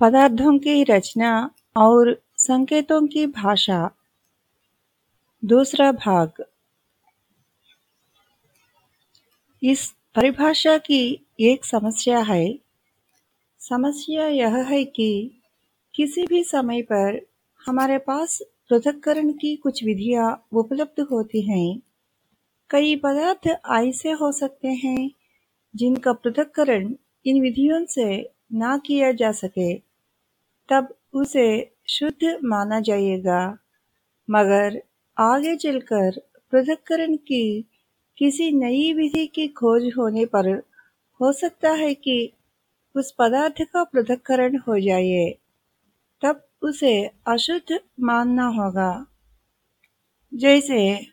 पदार्थों की रचना और संकेतों की भाषा। दूसरा भाग। इस परिभाषा की एक समस्या है। समस्या यह है कि किसी भी समय पर हमारे पास पृथककरण की कुछ विधियाँ उपलब्ध होती हैं। कई पदार्थ ऐसे हो सकते हैं जिनका पृथककरण इन विधियों से ना किया जा सके। तब उसे शुद्ध माना जाएगा। मगर आगे चलकर पृथक्करण की किसी नई विधि की खोज होने पर हो सकता है कि उस पदार्थ का पृथक्करण हो जाए, तब उसे अशुद्ध मानना होगा। जैसे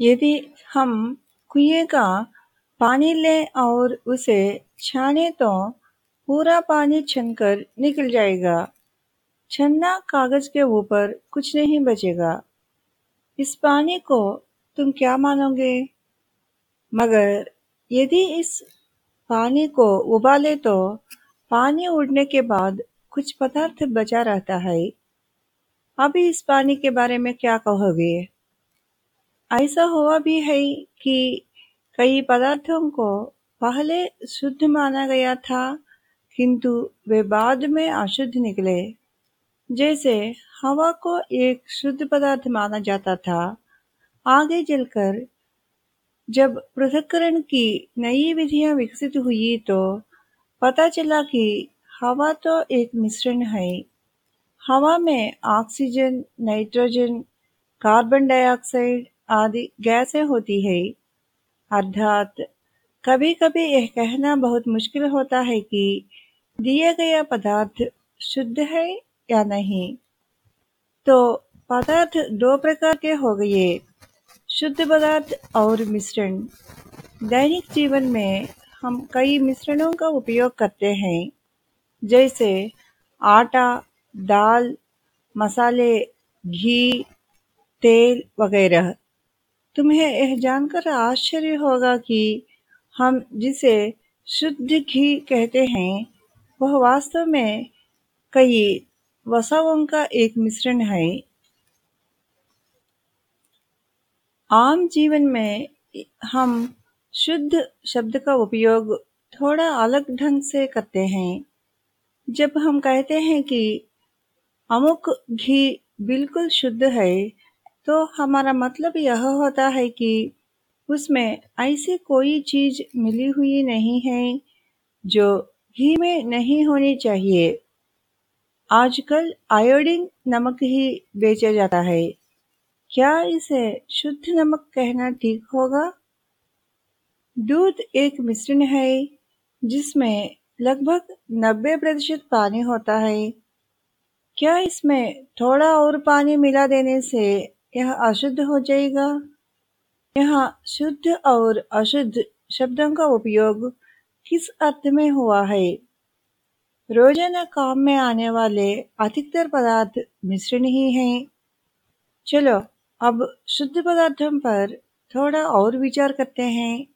यदि हम कुएँ का पानी लें और उसे छाने तो पूरा पानी छनकर निकल जाएगा। छन्ना कागज़ के ऊपर कुछ नहीं बचेगा। इस पानी को तुम क्या मानोगे? मगर यदि इस पानी को उबाले तो पानी उड़ने के बाद कुछ पदार्थ बचा रहता है। अभी इस पानी के बारे में क्या कहोगे? ऐसा हुआ भी है कि कई पदार्थों को पहले शुद्ध माना गया था, किंतु वे बाद में अशुद्ध निकले। जैसे हवा को एक शुद्ध पदार्थ माना जाता था, आगे चलकर जब पृथक्करण की नई विधियाँ विकसित हुई तो पता चला कि हवा तो एक मिश्रण है। हवा में ऑक्सीजन, नाइट्रोजन, कार्बन डाइऑक्साइड आदि गैसें होती है। अर्थात, कभी-कभी यह कहना बहुत मुश्किल होता है कि दिया गया पदार्थ शुद्ध है या नहीं। तो पदार्थ दो प्रकार के हो गए। शुद्ध पदार्थ और मिश्रण। दैनिक जीवन में हम कई मिश्रणों का उपयोग करते हैं। जैसे आटा, दाल, मसाले, घी, तेल वगैरह। तुम्हें यह जानकर आश्चर्य होगा कि हम जिसे शुद्ध घी कहते हैं, वह वास्तव में कई वसाओं का एक मिश्रण है। आम जीवन में हम शुद्ध शब्द का उपयोग थोड़ा अलग ढंग से करते हैं। जब हम कहते हैं कि अमुक घी बिल्कुल शुद्ध है तो हमारा मतलब यह होता है कि उसमें ऐसी कोई चीज़ मिली हुई नहीं है जो घी में नहीं होनी चाहिए। आजकल आयोडीन नमक ही बेचा जाता है। क्या इसे शुद्ध नमक कहना ठीक होगा? दूध एक मिश्रण है, जिसमें लगभग 90 प्रतिशत पानी होता है। क्या इसमें थोड़ा और पानी मिला देने से यह अशुद्ध हो जाएगा। यहाँ शुद्ध और अशुद्ध शब्दों का उपयोग किस अर्थ में हुआ है? रोज़ाना काम में आने वाले अधिकतर पदार्थ मिश्रण ही हैं। चलो, अब शुद्ध पदार्थों पर थोड़ा और विचार करते हैं।